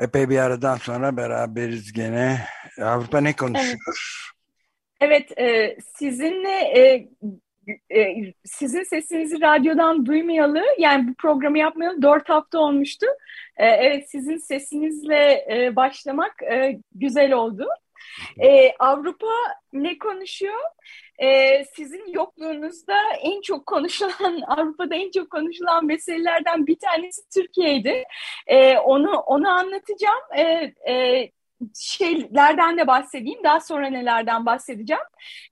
Epey bir aradan sonra beraberiz gene. Avrupa ne konuşuyor? Evet, evet sizinle e, e, sizin sesinizi radyodan duymayalı, yani bu programı yapmayalı dört hafta olmuştu. E, evet, sizin sesinizle başlamak güzel oldu. E, Avrupa ne konuşuyor? Ee, sizin yokluğunuzda en çok konuşulan, Avrupa'da en çok konuşulan meselelerden bir tanesi Türkiye'ydi. Ee, onu onu anlatacağım. Ee, e, şeylerden de bahsedeyim. Daha sonra nelerden bahsedeceğim.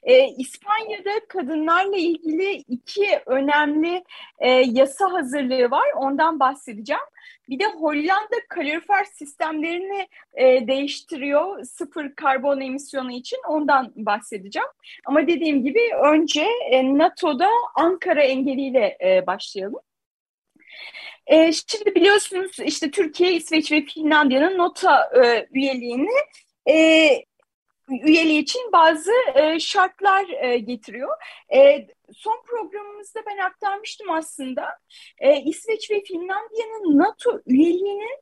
Ee, İspanya'da kadınlarla ilgili iki önemli e, yasa hazırlığı var. Ondan bahsedeceğim. Bir de Hollanda kalorifer sistemlerini e, değiştiriyor sıfır karbon emisyonu için ondan bahsedeceğim. Ama dediğim gibi önce e, NATO'da Ankara engeliyle e, başlayalım. E, şimdi biliyorsunuz işte Türkiye, İsveç ve Finlandiya'nın NOTA e, üyeliğini e, üyeliği için bazı e, şartlar e, getiriyor. E, son programımızda ben aktarmıştım aslında. E, İsveç ve Finlandiya'nın NATO üyeliğinin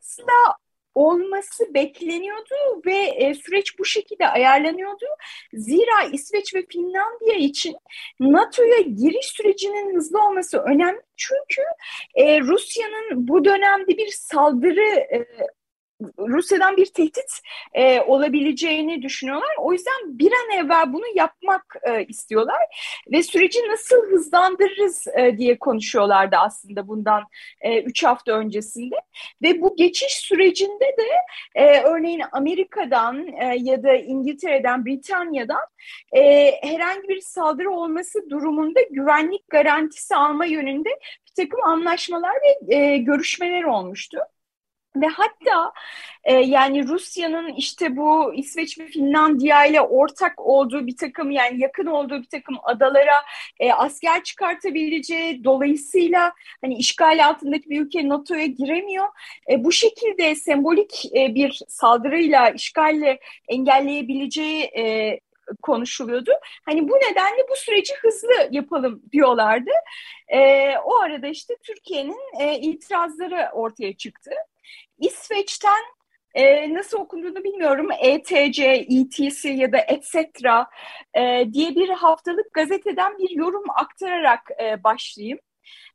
aslında olması bekleniyordu ve e, süreç bu şekilde ayarlanıyordu. Zira İsveç ve Finlandiya için NATO'ya giriş sürecinin hızlı olması önemli. Çünkü e, Rusya'nın bu dönemde bir saldırı e, Rusya'dan bir tehdit e, olabileceğini düşünüyorlar. O yüzden bir an evvel bunu yapmak e, istiyorlar ve süreci nasıl hızlandırırız e, diye konuşuyorlardı aslında bundan e, üç hafta öncesinde. Ve bu geçiş sürecinde de e, örneğin Amerika'dan e, ya da İngiltere'den, Britanya'dan e, herhangi bir saldırı olması durumunda güvenlik garantisi alma yönünde bir takım anlaşmalar ve e, görüşmeler olmuştu. Ve hatta e, yani Rusya'nın işte bu İsveç ve Finlandiya ile ortak olduğu bir takım yani yakın olduğu bir takım adalara e, asker çıkartabileceği dolayısıyla hani işgal altındaki bir ülke NATO'ya giremiyor. E, bu şekilde sembolik e, bir saldırıyla işgalle engelleyebileceği e, konuşuluyordu. Hani bu nedenle bu süreci hızlı yapalım diyorlardı. E, o arada işte Türkiye'nin e, itirazları ortaya çıktı. İsveç'ten e, nasıl okunduğunu bilmiyorum. ETC, ETC ya da etc. E, diye bir haftalık gazeteden bir yorum aktararak e, başlayayım.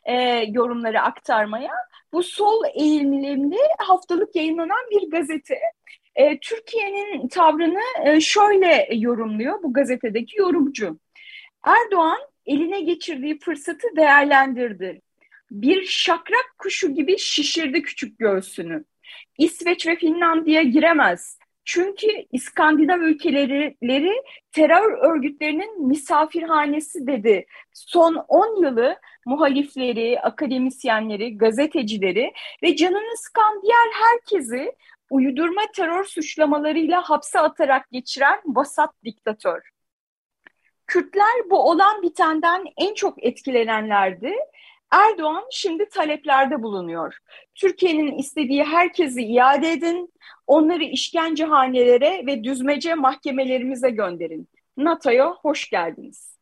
E, yorumları aktarmaya. Bu sol eğilimli haftalık yayınlanan bir gazete. E, Türkiye'nin tavrını e, şöyle yorumluyor bu gazetedeki yorumcu. Erdoğan eline geçirdiği fırsatı değerlendirdi. Bir şakrak kuşu gibi şişirdi küçük göğsünü. İsveç ve Finlandiya giremez. Çünkü İskandinav ülkeleri terör örgütlerinin misafirhanesi dedi. Son 10 yılı muhalifleri, akademisyenleri, gazetecileri ve canını sıkan diğer herkesi uydurma terör suçlamalarıyla hapse atarak geçiren vasat diktatör. Kürtler bu olan bitenden en çok etkilenenlerdi Erdoğan şimdi taleplerde bulunuyor. Türkiye'nin istediği herkesi iade edin, onları işkencehanelere ve düzmece mahkemelerimize gönderin. NATO'ya hoş geldiniz.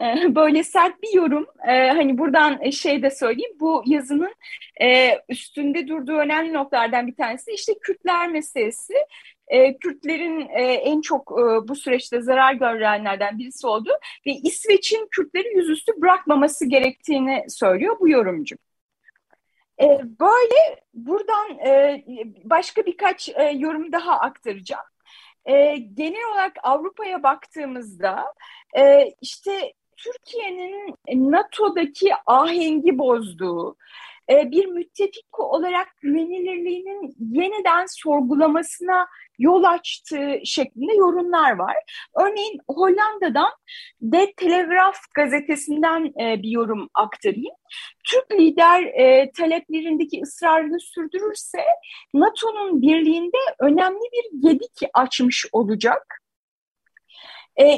Ee, böyle sert bir yorum. Ee, hani buradan şey de söyleyeyim. Bu yazının e, üstünde durduğu önemli noktalardan bir tanesi işte Kürtler meselesi e, Kürtlerin e, en çok e, bu süreçte zarar görenlerden birisi oldu ve İsveç'in Kürtleri yüzüstü bırakmaması gerektiğini söylüyor bu yorumcu. E, böyle buradan e, başka birkaç e, yorum daha aktaracağım. E, genel olarak Avrupa'ya baktığımızda e, işte Türkiye'nin NATO'daki ahengi bozduğu, bir müttefik olarak güvenilirliğinin yeniden sorgulamasına yol açtığı şeklinde yorumlar var. Örneğin Hollanda'dan De Telegraaf gazetesinden e, bir yorum aktarayım. Türk lider e, taleplerindeki ısrarını sürdürürse NATO'nun birliğinde önemli bir gedik açmış olacak.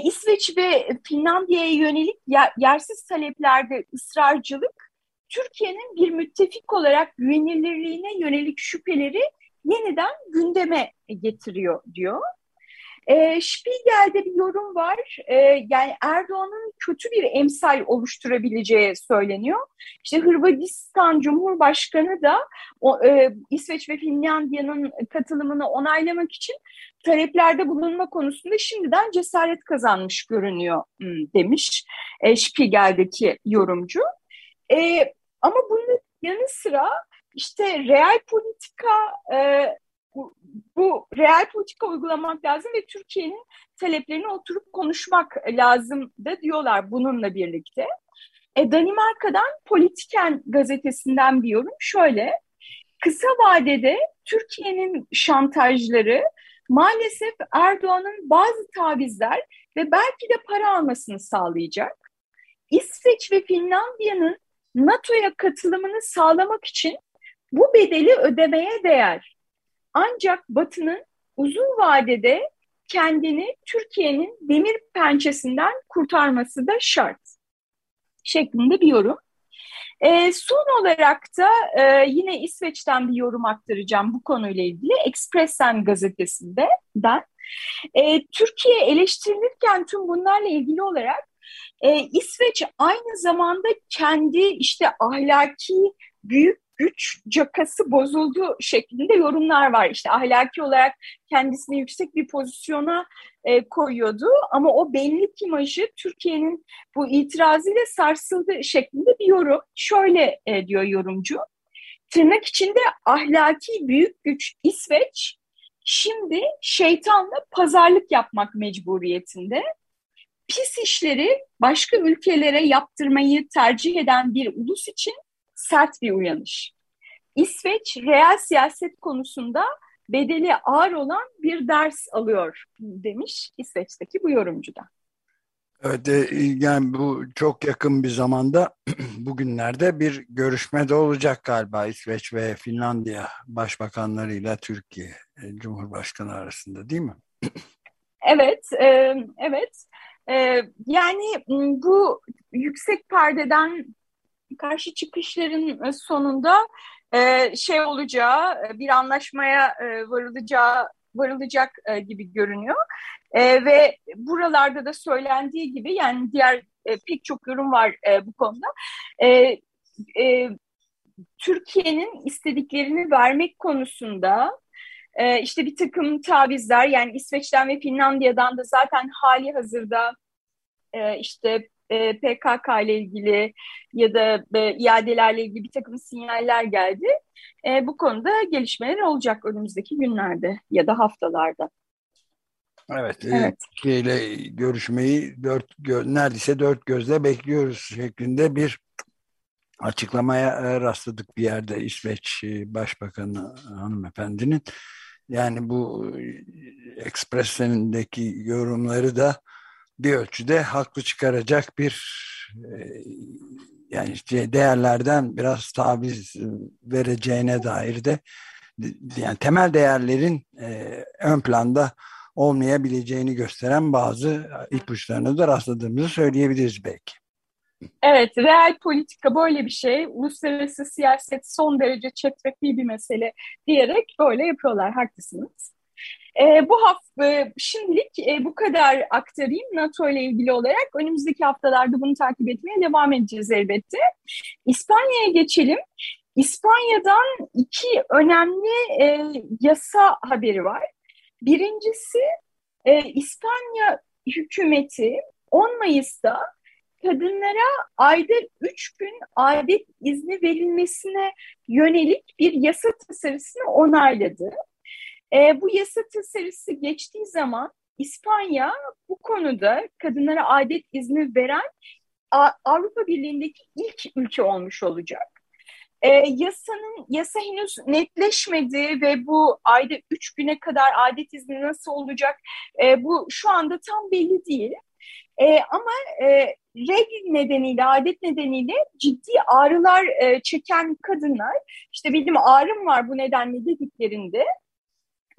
İsveç ve Finlandiya'ya yönelik yersiz taleplerde ısrarcılık Türkiye'nin bir müttefik olarak güvenilirliğine yönelik şüpheleri yeniden gündeme getiriyor diyor. E, Spiegel'de bir yorum var. E, yani Erdoğan'ın kötü bir emsal oluşturabileceği söyleniyor. İşte Hırvatistan Cumhurbaşkanı da o, e, İsveç ve Finlandiya'nın katılımını onaylamak için taleplerde bulunma konusunda şimdiden cesaret kazanmış görünüyor hmm, demiş e, Spiegel'deki yorumcu. E, ama bunun yanı sıra işte real politika e, bu, bu real politika uygulamak lazım ve Türkiye'nin taleplerini oturup konuşmak lazım da diyorlar bununla birlikte. E, Danimarka'dan Politiken gazetesinden bir yorum şöyle. Kısa vadede Türkiye'nin şantajları maalesef Erdoğan'ın bazı tavizler ve belki de para almasını sağlayacak. İsveç ve Finlandiya'nın NATO'ya katılımını sağlamak için bu bedeli ödemeye değer. Ancak Batı'nın uzun vadede kendini Türkiye'nin demir pençesinden kurtarması da şart şeklinde bir yorum. E, son olarak da e, yine İsveç'ten bir yorum aktaracağım bu konuyla ilgili. Expressen gazetesinden. E, Türkiye eleştirilirken tüm bunlarla ilgili olarak e, İsveç aynı zamanda kendi işte ahlaki büyük güç cakası bozuldu şeklinde yorumlar var. İşte ahlaki olarak kendisini yüksek bir pozisyona e, koyuyordu ama o benlik imajı Türkiye'nin bu itirazıyla sarsıldı şeklinde bir yorum. Şöyle e, diyor yorumcu, tırnak içinde ahlaki büyük güç İsveç şimdi şeytanla pazarlık yapmak mecburiyetinde. Pis işleri başka ülkelere yaptırmayı tercih eden bir ulus için sert bir uyanış. İsveç reel siyaset konusunda bedeli ağır olan bir ders alıyor demiş İsveç'teki bu yorumcu da. Evet e, yani bu çok yakın bir zamanda bugünlerde bir görüşme de olacak galiba İsveç ve Finlandiya başbakanlarıyla Türkiye e, Cumhurbaşkanı arasında değil mi? Evet, e, evet. E, yani bu yüksek perdeden karşı çıkışların sonunda e, şey olacağı, e, bir anlaşmaya e, varılacağı varılacak e, gibi görünüyor. E, ve buralarda da söylendiği gibi yani diğer e, pek çok yorum var e, bu konuda. E, e, Türkiye'nin istediklerini vermek konusunda e, işte bir takım tavizler yani İsveç'ten ve Finlandiya'dan da zaten hali hazırda e, işte e, PKK ile ilgili ya da e, iadelerle ilgili bir takım sinyaller geldi. E, bu konuda gelişmeler olacak önümüzdeki günlerde ya da haftalarda. Evet, e, evet. Türkiye ile görüşmeyi dört neredeyse dört gözle bekliyoruz şeklinde bir açıklamaya e, rastladık bir yerde İsveç e, Başbakanı hanımefendinin. Yani bu Expressen'deki yorumları da bir ölçüde haklı çıkaracak bir e, yani işte değerlerden biraz taviz vereceğine dair de yani temel değerlerin e, ön planda olmayabileceğini gösteren bazı ipuçlarına da rastladığımızı söyleyebiliriz belki. Evet, real politika böyle bir şey. Uluslararası siyaset son derece çetrefil bir mesele diyerek böyle yapıyorlar. Haklısınız. E, bu hafta şimdilik e, bu kadar aktarayım NATO ile ilgili olarak. Önümüzdeki haftalarda bunu takip etmeye devam edeceğiz elbette. İspanya'ya geçelim. İspanya'dan iki önemli e, yasa haberi var. Birincisi e, İspanya hükümeti 10 Mayıs'ta kadınlara ayda üç gün adet izni verilmesine yönelik bir yasa tasarısını onayladı. E, bu yasa tasarısı geçtiği zaman İspanya bu konuda kadınlara adet izni veren Avrupa Birliği'ndeki ilk ülke olmuş olacak. E, yasanın yasa henüz netleşmedi ve bu ayda üç güne kadar adet izni nasıl olacak e, bu şu anda tam belli değil. E, ama e, regl nedeniyle, adet nedeniyle ciddi ağrılar e, çeken kadınlar, işte benim ağrım var bu nedenle dediklerinde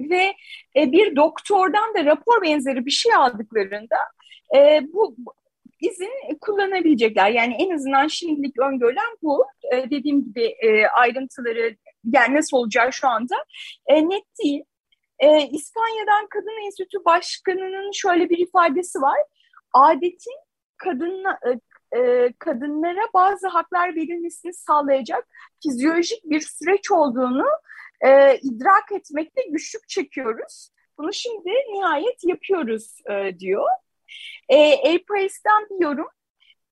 ve e, bir doktordan da rapor benzeri bir şey aldıklarında e, bu izin kullanabilecekler. Yani en azından şimdilik öngörülen bu. E, dediğim gibi e, ayrıntıları yani nasıl olacağı şu anda e, net değil. E, İspanya'dan Kadın Enstitüsü Başkanı'nın şöyle bir ifadesi var. Adetin kadınla, e, e, kadınlara bazı haklar verilmesini sağlayacak fizyolojik bir süreç olduğunu e, idrak etmekte güçlük çekiyoruz. Bunu şimdi nihayet yapıyoruz e, diyor. E, Airpress'ten bir yorum.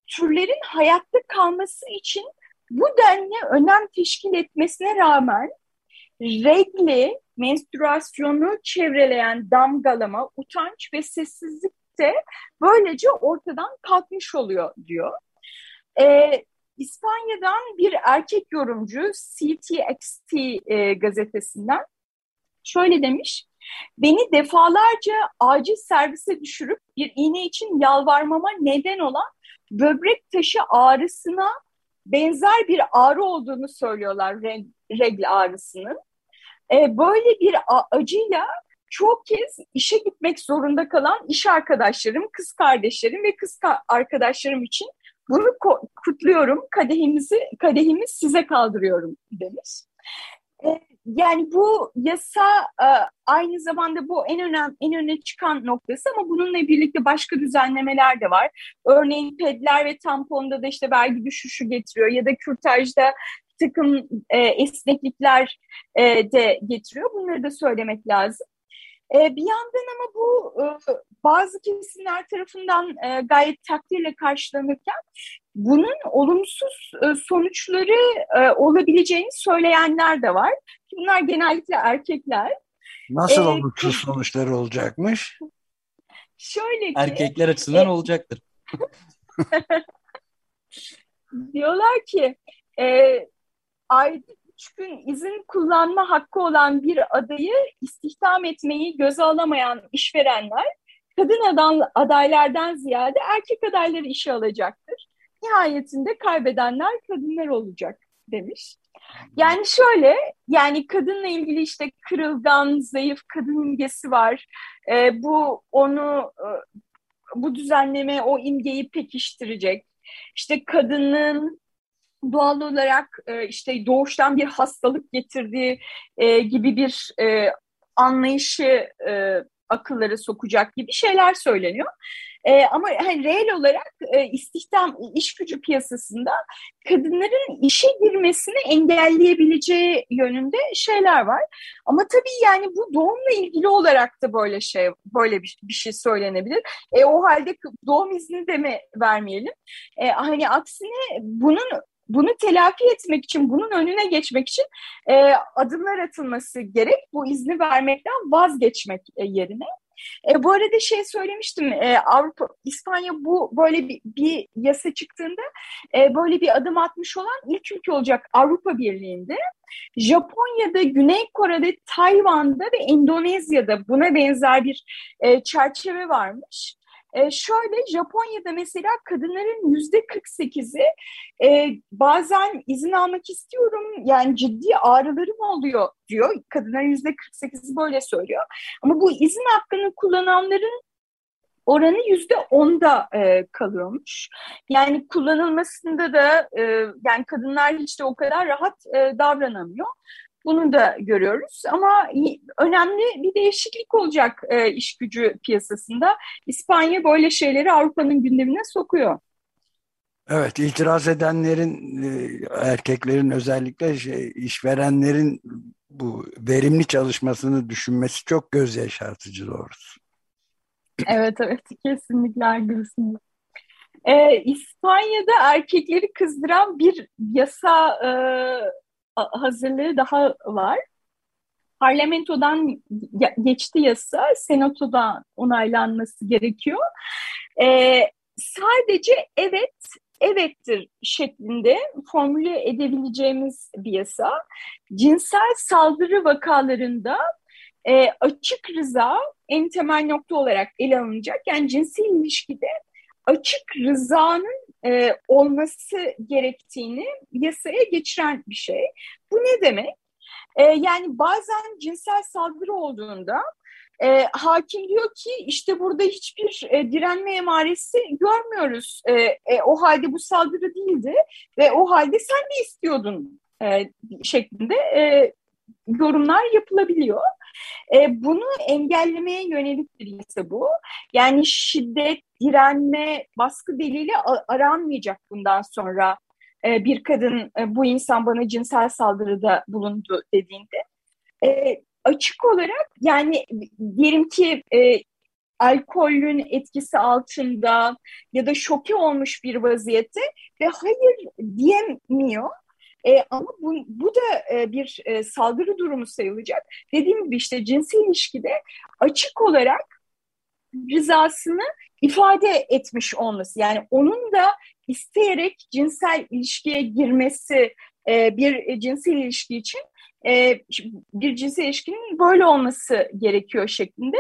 Türlerin hayatta kalması için bu denli önem teşkil etmesine rağmen regli, menstruasyonu çevreleyen damgalama, utanç ve sessizlik de böylece ortadan kalkmış oluyor diyor. Ee, İspanya'dan bir erkek yorumcu CTXT e, gazetesinden şöyle demiş. Beni defalarca acil servise düşürüp bir iğne için yalvarmama neden olan böbrek taşı ağrısına benzer bir ağrı olduğunu söylüyorlar regl ağrısının. Ee, böyle bir acıyla çok kez işe gitmek zorunda kalan iş arkadaşlarım, kız kardeşlerim ve kız arkadaşlarım için bunu kutluyorum. Kadehimizi kadehimiz size kaldırıyorum demiş. E, yani bu yasa e, aynı zamanda bu en önemli en öne çıkan noktası ama bununla birlikte başka düzenlemeler de var. Örneğin pedler ve tamponda da işte vergi düşüşü getiriyor ya da kürtajda takım e, esneklikler de getiriyor. Bunları da söylemek lazım. E, bir yandan ama bu e, bazı kesimler tarafından e, gayet takdirle karşılanırken bunun olumsuz e, sonuçları e, olabileceğini söyleyenler de var. Bunlar genellikle erkekler. Nasıl e, olumsuz sonuçları olacakmış? Şöyle ki, Erkekler açısından e, olacaktır. diyorlar ki e, ayda üç gün izin kullanma hakkı olan bir adayı istihdam etmeyi göze alamayan işverenler kadın adam, adaylardan ziyade erkek adayları işe alacaktır. Nihayetinde kaybedenler kadınlar olacak demiş. Yani şöyle, yani kadınla ilgili işte kırılgan, zayıf kadın imgesi var. Ee, bu onu, e, bu düzenleme o imgeyi pekiştirecek. İşte kadının doğal olarak e, işte doğuştan bir hastalık getirdiği e, gibi bir e, anlayışı e, akıllara sokacak gibi şeyler söyleniyor. E, ama hani reel olarak e, istihdam, iş gücü piyasasında kadınların işe girmesini engelleyebileceği yönünde şeyler var. Ama tabii yani bu doğumla ilgili olarak da böyle şey, böyle bir, bir şey söylenebilir. E, o halde doğum izni de mi vermeyelim? E, hani aksine bunun bunu telafi etmek için, bunun önüne geçmek için e, adımlar atılması gerek. Bu izni vermekten vazgeçmek e, yerine. E, bu arada şey söylemiştim, e, Avrupa, İspanya bu böyle bir, bir yasa çıktığında e, böyle bir adım atmış olan ilk ülke olacak Avrupa Birliği'nde. Japonya'da, Güney Kore'de, Tayvan'da ve Endonezya'da buna benzer bir e, çerçeve varmış. E, şöyle Japonya'da mesela kadınların yüzde 48'i e, bazen izin almak istiyorum yani ciddi ağrılarım oluyor diyor. Kadınların yüzde 48'i böyle söylüyor. Ama bu izin hakkını kullananların oranı yüzde onda e, kalıyormuş. Yani kullanılmasında da e, yani kadınlar de o kadar rahat e, davranamıyor. Bunu da görüyoruz ama önemli bir değişiklik olacak e, iş gücü piyasasında. İspanya böyle şeyleri Avrupa'nın gündemine sokuyor. Evet, itiraz edenlerin, e, erkeklerin özellikle şey, işverenlerin bu verimli çalışmasını düşünmesi çok göz yaşartıcı doğrusu. Evet, evet, kesinlikle haklısınız. Ee, İspanya'da erkekleri kızdıran bir yasa e, hazırlığı daha var. Parlamentodan geçti yasa, senatodan onaylanması gerekiyor. Ee, sadece evet, evettir şeklinde formüle edebileceğimiz bir yasa. Cinsel saldırı vakalarında e, açık rıza en temel nokta olarak ele alınacak. Yani cinsel ilişkide açık rızanın e, olması gerektiğini yasaya geçiren bir şey. Bu ne demek? E, yani bazen cinsel saldırı olduğunda e, hakim diyor ki işte burada hiçbir e, direnme emaresi görmüyoruz. E, e, o halde bu saldırı değildi ve o halde sen ne istiyordun e, şeklinde e, yorumlar yapılabiliyor. E, bunu engellemeye yönelik bir yasa bu. Yani şiddet, direnme, baskı delili aranmayacak bundan sonra e, bir kadın e, bu insan bana cinsel saldırıda bulundu dediğinde. E, açık olarak yani diyelim ki e, alkolün etkisi altında ya da şoke olmuş bir vaziyette ve hayır diyemiyor. E, ama bu, bu da e, bir e, saldırı durumu sayılacak. Dediğim gibi işte cinsel ilişkide açık olarak rızasını ifade etmiş olması. Yani onun da isteyerek cinsel ilişkiye girmesi e, bir cinsel ilişki için e, bir cinsel ilişkinin böyle olması gerekiyor şeklinde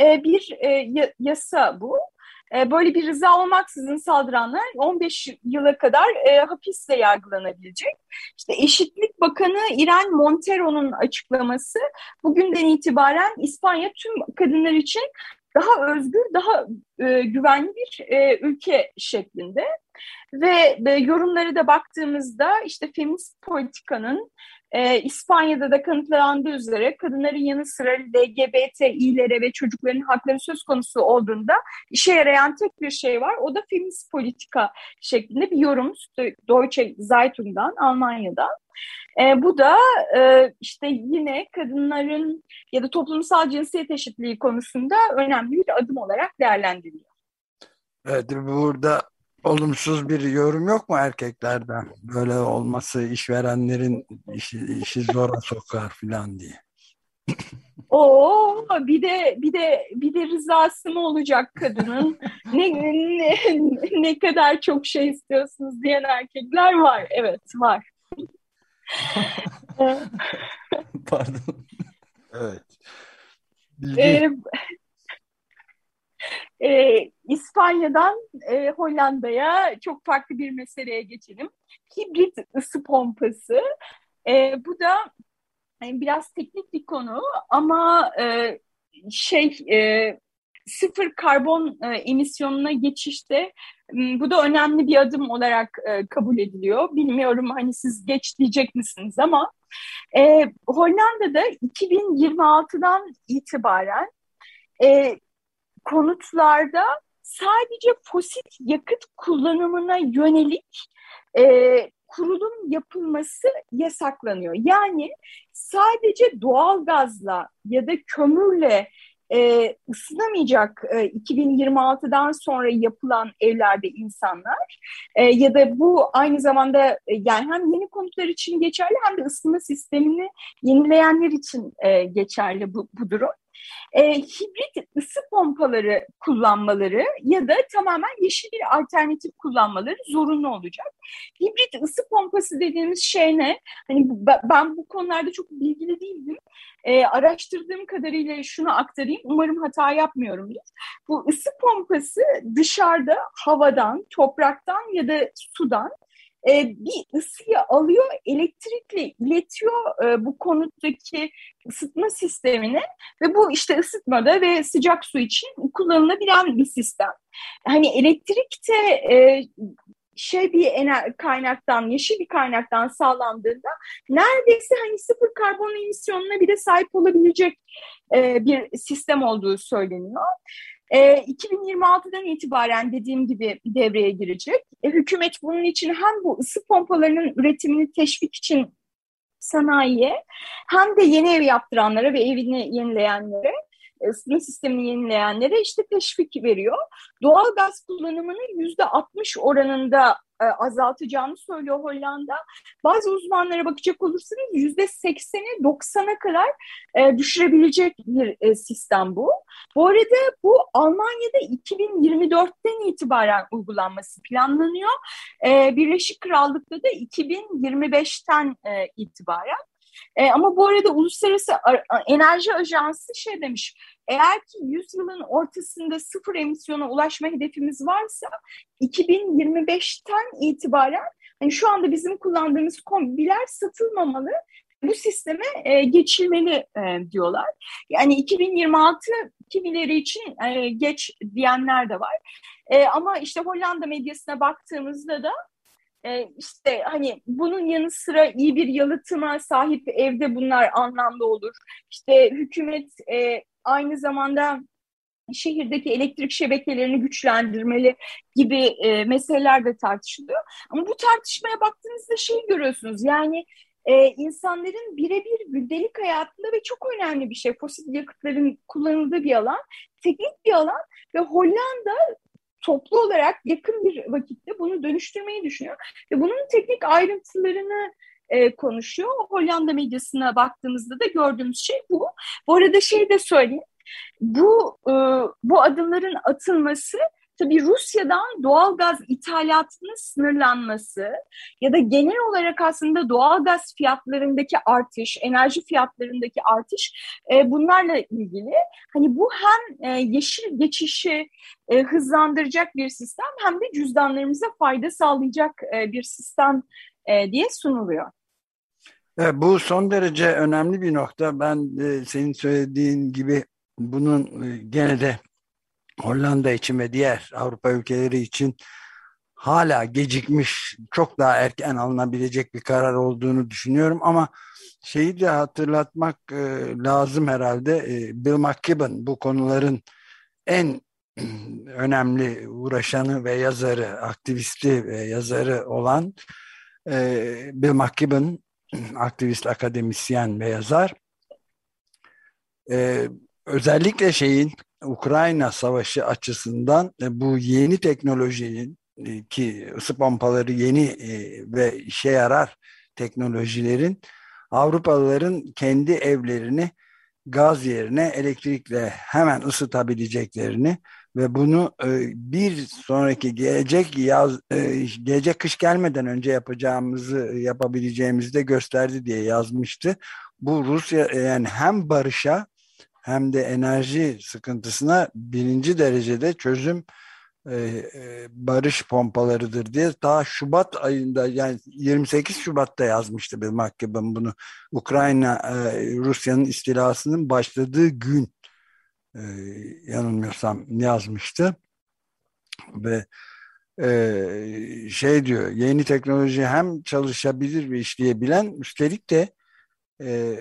e, bir e, yasa bu. E, böyle bir rıza olmaksızın saldıranlar 15 yıla kadar e, hapisle yargılanabilecek. İşte Eşitlik Bakanı İren Montero'nun açıklaması bugünden itibaren İspanya tüm kadınlar için daha özgür, daha e, güvenli bir e, ülke şeklinde. Ve e, yorumları da baktığımızda işte feminist politikanın e, İspanya'da da kanıtlandığı üzere kadınların yanı sıra LGBTİ'lere ve çocukların hakları söz konusu olduğunda işe yarayan tek bir şey var. O da feminist politika şeklinde bir yorum Deutsche Zeitung'dan, Almanya'dan. E, bu da e, işte yine kadınların ya da toplumsal cinsiyet eşitliği konusunda önemli bir adım olarak değerlendiriliyor. Evet, burada olumsuz bir yorum yok mu erkeklerden? Böyle olması işverenlerin işi, işi zora sokar falan diye. Oo bir de bir de bir de rızası mı olacak kadının? ne, ne ne kadar çok şey istiyorsunuz diyen erkekler var. Evet var. Pardon. Evet. Ee, e, İspanya'dan e, Hollanda'ya çok farklı bir meseleye geçelim. Hibrit ısı pompası. E, bu da yani biraz teknik bir konu ama e, şey e, sıfır karbon e, emisyonuna geçişte bu da önemli bir adım olarak e, kabul ediliyor. Bilmiyorum hani siz geç diyecek misiniz ama e, Hollanda'da 2026'dan itibaren e, konutlarda sadece fosil yakıt kullanımına yönelik e, kurulum yapılması yasaklanıyor. Yani sadece doğal gazla ya da kömürle e, ısınamayacak e, 2026'dan sonra yapılan evlerde insanlar e, ya da bu aynı zamanda e, yani hem yeni konutlar için geçerli hem de ısınma sistemini yenileyenler için e, geçerli bu, bu durum e, hibrit ısı pompaları kullanmaları ya da tamamen yeşil bir alternatif kullanmaları zorunlu olacak. Hibrit ısı pompası dediğimiz şey ne? Hani ben bu konularda çok bilgili değildim. E, araştırdığım kadarıyla şunu aktarayım. Umarım hata yapmıyorumdur. Bu ısı pompası dışarıda havadan, topraktan ya da sudan e, bir ısıyı alıyor, elektrikle iletiyor e, bu konuttaki ısıtma sistemine ve bu işte ısıtmada ve sıcak su için kullanılabilen bir sistem. Hani elektrik de e, şey bir ener kaynaktan, yeşil bir kaynaktan sağlandığında neredeyse hani sıfır karbon emisyonuna bile sahip olabilecek e, bir sistem olduğu söyleniyor. E, 2026'dan itibaren dediğim gibi devreye girecek. E, hükümet bunun için hem bu ısı pompalarının üretimini teşvik için sanayiye hem de yeni ev yaptıranlara ve evini yenileyenlere ısıtma sistemini yenileyenlere işte teşvik veriyor. Doğal gaz kullanımını yüzde 60 oranında e, azaltacağını söylüyor Hollanda. Bazı uzmanlara bakacak olursanız yüzde 80'e 90'a kadar e, düşürebilecek bir e, sistem bu. Bu arada bu Almanya'da 2024'ten itibaren uygulanması planlanıyor. E, Birleşik Krallık'ta da 2025'ten e, itibaren. E, ama bu arada Uluslararası Enerji Ajansı şey demiş, eğer ki 100 yılın ortasında sıfır emisyona ulaşma hedefimiz varsa 2025'ten itibaren hani şu anda bizim kullandığımız kombiler satılmamalı bu sisteme e, geçilmeli e, diyorlar. Yani 2026 kimileri için e, geç diyenler de var. E, ama işte Hollanda medyasına baktığımızda da e, işte hani bunun yanı sıra iyi bir yalıtıma sahip evde bunlar anlamlı olur. İşte hükümet e, aynı zamanda şehirdeki elektrik şebekelerini güçlendirmeli gibi e, meseleler de tartışılıyor. Ama bu tartışmaya baktığınızda şeyi görüyorsunuz yani e, insanların birebir gündelik hayatında ve çok önemli bir şey fosil yakıtların kullanıldığı bir alan, teknik bir alan ve Hollanda toplu olarak yakın bir vakitte bunu dönüştürmeyi düşünüyor. Ve bunun teknik ayrıntılarını e, konuşuyor. Hollanda medyasına baktığımızda da gördüğümüz şey bu. Bu arada şey de söyleyeyim. Bu e, bu adımların atılması tabii Rusya'dan doğal gaz ithalatının sınırlanması ya da genel olarak aslında doğal gaz fiyatlarındaki artış, enerji fiyatlarındaki artış e, bunlarla ilgili. Hani bu hem e, yeşil geçişi e, hızlandıracak bir sistem hem de cüzdanlarımıza fayda sağlayacak e, bir sistem e, diye sunuluyor. Evet, bu son derece önemli bir nokta. Ben e, senin söylediğin gibi bunun e, gene de Hollanda için ve diğer Avrupa ülkeleri için hala gecikmiş, çok daha erken alınabilecek bir karar olduğunu düşünüyorum ama şeyi de hatırlatmak e, lazım herhalde. E, Bill McKibben bu konuların en önemli uğraşanı ve yazarı, aktivisti ve yazarı olan e, Bill McKibben, aktivist, akademisyen ve yazar. E, özellikle şeyin Ukrayna Savaşı açısından e, bu yeni teknolojinin e, ki ısı pompaları yeni e, ve işe yarar teknolojilerin Avrupalıların kendi evlerini gaz yerine elektrikle hemen ısıtabileceklerini ve bunu bir sonraki gelecek yaz gelecek kış gelmeden önce yapacağımızı yapabileceğimizi de gösterdi diye yazmıştı. Bu Rusya yani hem barışa hem de enerji sıkıntısına birinci derecede çözüm e, e, barış pompalarıdır diye daha Şubat ayında yani 28 Şubat'ta yazmıştı bir mahkeme bunu Ukrayna e, Rusya'nın istilasının başladığı gün e, yanılmıyorsam yazmıştı ve e, şey diyor yeni teknoloji hem çalışabilir ve işleyebilen üstelik de e,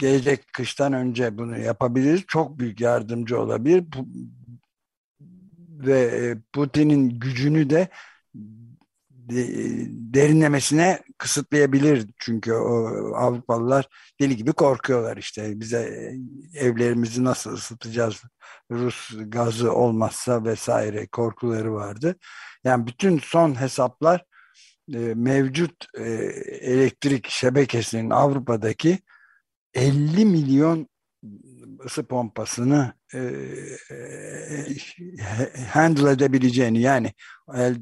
gelecek kıştan önce bunu yapabiliriz. Çok büyük yardımcı olabilir. Ve e, Putin'in gücünü de derinlemesine kısıtlayabilir. Çünkü o Avrupalılar deli gibi korkuyorlar işte. Bize e, evlerimizi nasıl ısıtacağız? Rus gazı olmazsa vesaire korkuları vardı. Yani bütün son hesaplar e, mevcut elektrik şebekesinin Avrupa'daki 50 milyon ısı pompasını e, e, handle edebileceğini yani el,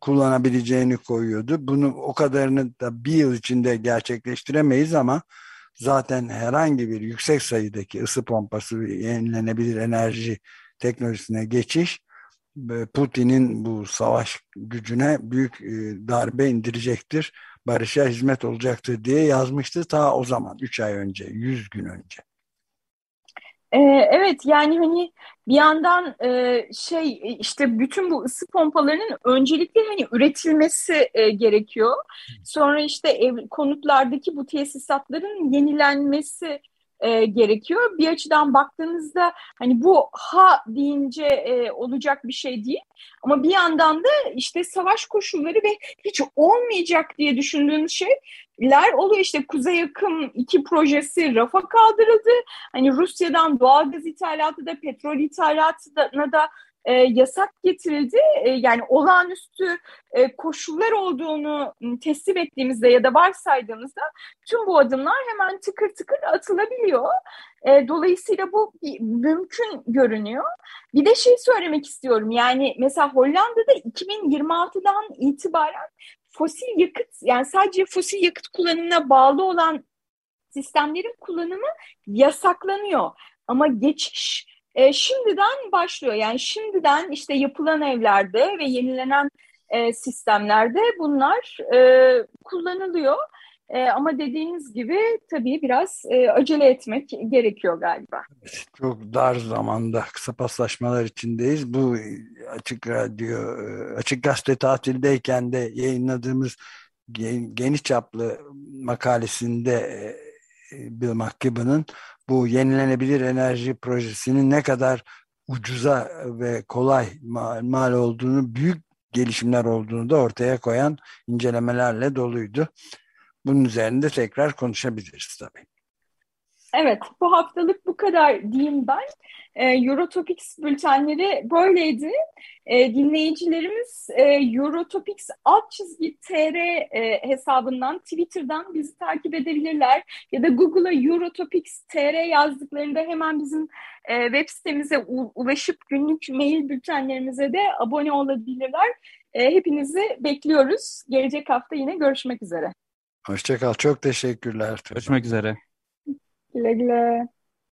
kullanabileceğini koyuyordu. Bunu o kadarını da bir yıl içinde gerçekleştiremeyiz ama zaten herhangi bir yüksek sayıdaki ısı pompası yenilenebilir enerji teknolojisine geçiş Putin'in bu savaş gücüne büyük e, darbe indirecektir barışa hizmet olacaktır diye yazmıştı ta o zaman 3 ay önce 100 gün önce. Ee, evet yani hani bir yandan e, şey işte bütün bu ısı pompalarının öncelikle hani üretilmesi e, gerekiyor. Sonra işte ev, konutlardaki bu tesisatların yenilenmesi e, gerekiyor. Bir açıdan baktığınızda hani bu ha deyince e, olacak bir şey değil. Ama bir yandan da işte savaş koşulları ve hiç olmayacak diye düşündüğünüz şeyler oluyor. İşte Kuzey Yakın iki projesi rafa kaldırıldı. Hani Rusya'dan doğalgaz ithalatı da petrol ithalatına da e, yasak getirildi. E, yani olağanüstü e, koşullar olduğunu teslim ettiğimizde ya da varsaydığımızda tüm bu adımlar hemen tıkır tıkır atılabiliyor. E, dolayısıyla bu mümkün görünüyor. Bir de şey söylemek istiyorum. Yani mesela Hollanda'da 2026'dan itibaren fosil yakıt yani sadece fosil yakıt kullanımına bağlı olan sistemlerin kullanımı yasaklanıyor. Ama geçiş e, şimdiden başlıyor. Yani şimdiden işte yapılan evlerde ve yenilenen e, sistemlerde bunlar e, kullanılıyor. E, ama dediğiniz gibi tabii biraz e, acele etmek gerekiyor galiba. Çok dar zamanda kısa paslaşmalar içindeyiz. Bu açık radyo, e, açık gazete tatildeyken de yayınladığımız geniş çaplı makalesinde e, Bill McKibben'ın bu yenilenebilir enerji projesinin ne kadar ucuza ve kolay mal, mal olduğunu, büyük gelişimler olduğunu da ortaya koyan incelemelerle doluydu. Bunun üzerinde tekrar konuşabiliriz tabii. Evet, bu haftalık bu kadar diyeyim ben. E, Eurotopics bültenleri böyleydi. E, dinleyicilerimiz e, Eurotopics alt çizgi tr e, hesabından, Twitter'dan bizi takip edebilirler. Ya da Google'a Eurotopics tr yazdıklarında hemen bizim e, web sitemize ulaşıp günlük mail bültenlerimize de abone olabilirler. E, hepinizi bekliyoruz. Gelecek hafta yine görüşmek üzere. Hoşçakal. Çok teşekkürler. Görüşmek üzere. Legle